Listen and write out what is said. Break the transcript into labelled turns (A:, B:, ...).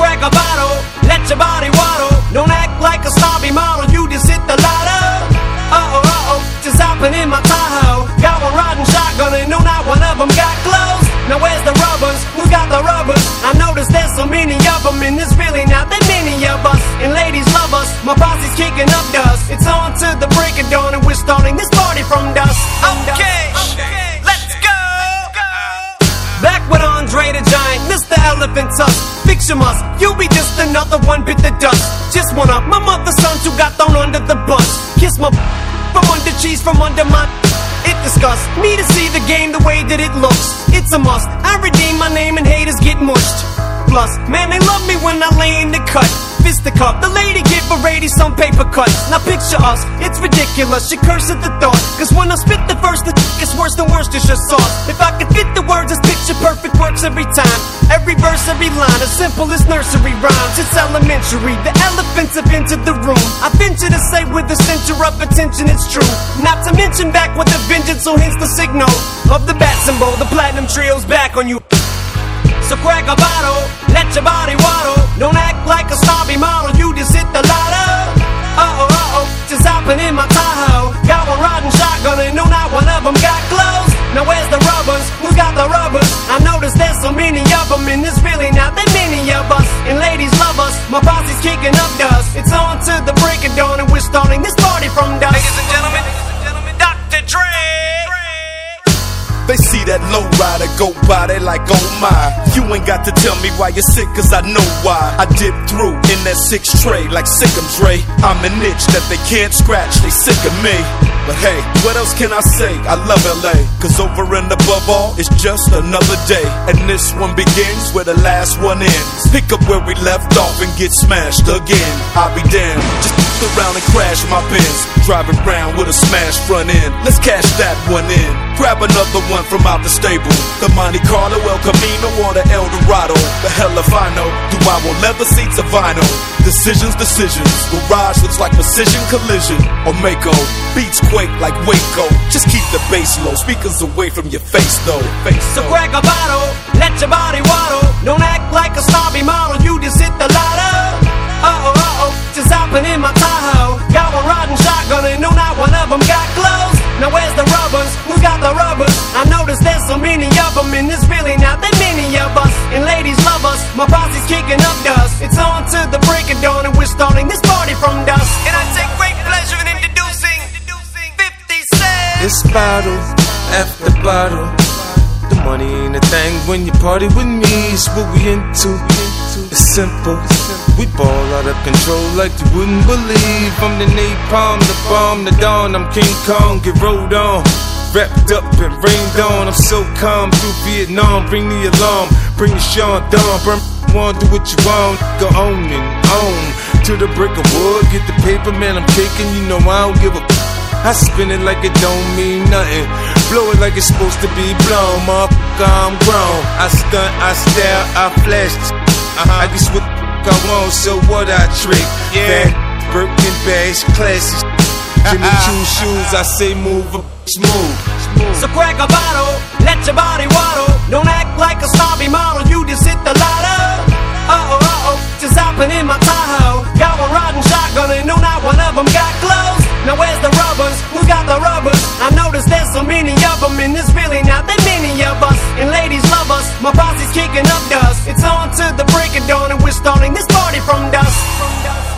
A: crack a bottle, let your body waddle. Don't act like a snobby model, you just hit the lotto. Uh oh, uh oh, just hopping in my Tahoe. Got one rotten shotgun and no, not one of them got clothes. Now where's the rubbers? Who got the rubbers? I noticed there's so many of them and there's really not that many of us. And ladies love us, my posse's kicking up dust. It's on to the break of dawn and we're starting this party from dust. dusk. Okay. okay. Back with Andre the Giant, Mr. Elephant Tusk. Your must, you'll be just another one bit the dust. Just one of my mother's sons who got thrown under the bus. Kiss my from under cheese from under my. It disgusts me to see the game the way that it looks. It's a must. I redeem my name and haters get mushed. Plus, man, they love me when I lay in the cut. Fist the cup, the lady give a lady some paper cuts. Now picture us, it's ridiculous. She curse at the thought. Cause when I spit the verse, the it's worse than worse, just sauce. If I could picture perfect works every time. Every verse, every line, as simple as nursery rhymes. It's elementary. The elephants have entered the room. I venture to say with the center of attention, it's true. Not to mention back with a vengeance, so hence the signal of the bat symbol. The platinum trio's back on you. So crack a bottle, let your body waddle. Don't act like a snobby model, you just hit the lotto. Uh oh, uh oh, just hopping in my Tahoe. My posse's kicking up dust. It's on to the break of dawn and we're starting this party from dusk. Ladies and gentlemen, Dr. Dre.
B: They see that low rider go by, they like, oh my. You ain't got to tell me why you're sick, cause I know why. I dip through in that six tray like Sick'em Dre. I'm an itch that they can't scratch, they sick of me. But hey, what else can I say? I love LA, cause over and above all, it's just another day. And this one begins where the last one ends. Pick up where we left off and get smashed again. I'll be damned. Just around and crash my Benz. Driving around with a smashed front end. Let's cash that one in. Grab another one from out the stable. The Monte Carlo, El Camino, or the El Dorado. The hell if I know. Do I want leather seats or vinyl? Decisions, decisions. Garage looks like precision collision. Or Maaco. Beats quake like Waco. Just keep the bass low. Speakers away from your face though. Face So
A: crack a bottle, let your body waddle. Don't act like a snobby model, you just hit the lotto. Uh oh, uh oh, just hopping in my Tahoe. Got one riding shotgun and no, not one of them got clothes. My posse's kicking up dust. It's on to the break of dawn and we're starting this party from dusk. And I take great pleasure in introducing 50 Cent.
C: It's bottle after bottle. The money ain't a thing when you party with me. It's what we into. It's simple. We ball out of control like you wouldn't believe. I'm the napalm, the bomb, the dawn. I'm King Kong, get rolled on. Wrapped up and rained on. I'm so calm through Vietnam. Bring the alarm, bring the Sean John. Burn one, do what you want. Go on and on. To the brick of wood, get the paper, man. I'm taking. You know I don't give a. I spin it like it don't mean nothing. Blow it like it's supposed to be blown. Motherfucker, I'm grown. I stunt, I stare, I flash. Uh-huh. I guess what the fuck I want, so what I trick. Yeah. Bad Birkin bags, classy. Jimmy Choo shoes, I say move, smooth. So
A: crack a bottle, let your body waddle. Don't act like a snobby model, you just hit the lotto. Uh oh, uh oh, just hopping in my Tahoe. Got one riding shotgun and no, not one of them got clothes. Now where's the rubbers? Who got the rubbers? I noticed there's so many of them and there's really not that many of us. And ladies love us, my posse's kicking up dust. It's on to the break of dawn and we're starting this party from dusk. From dusk.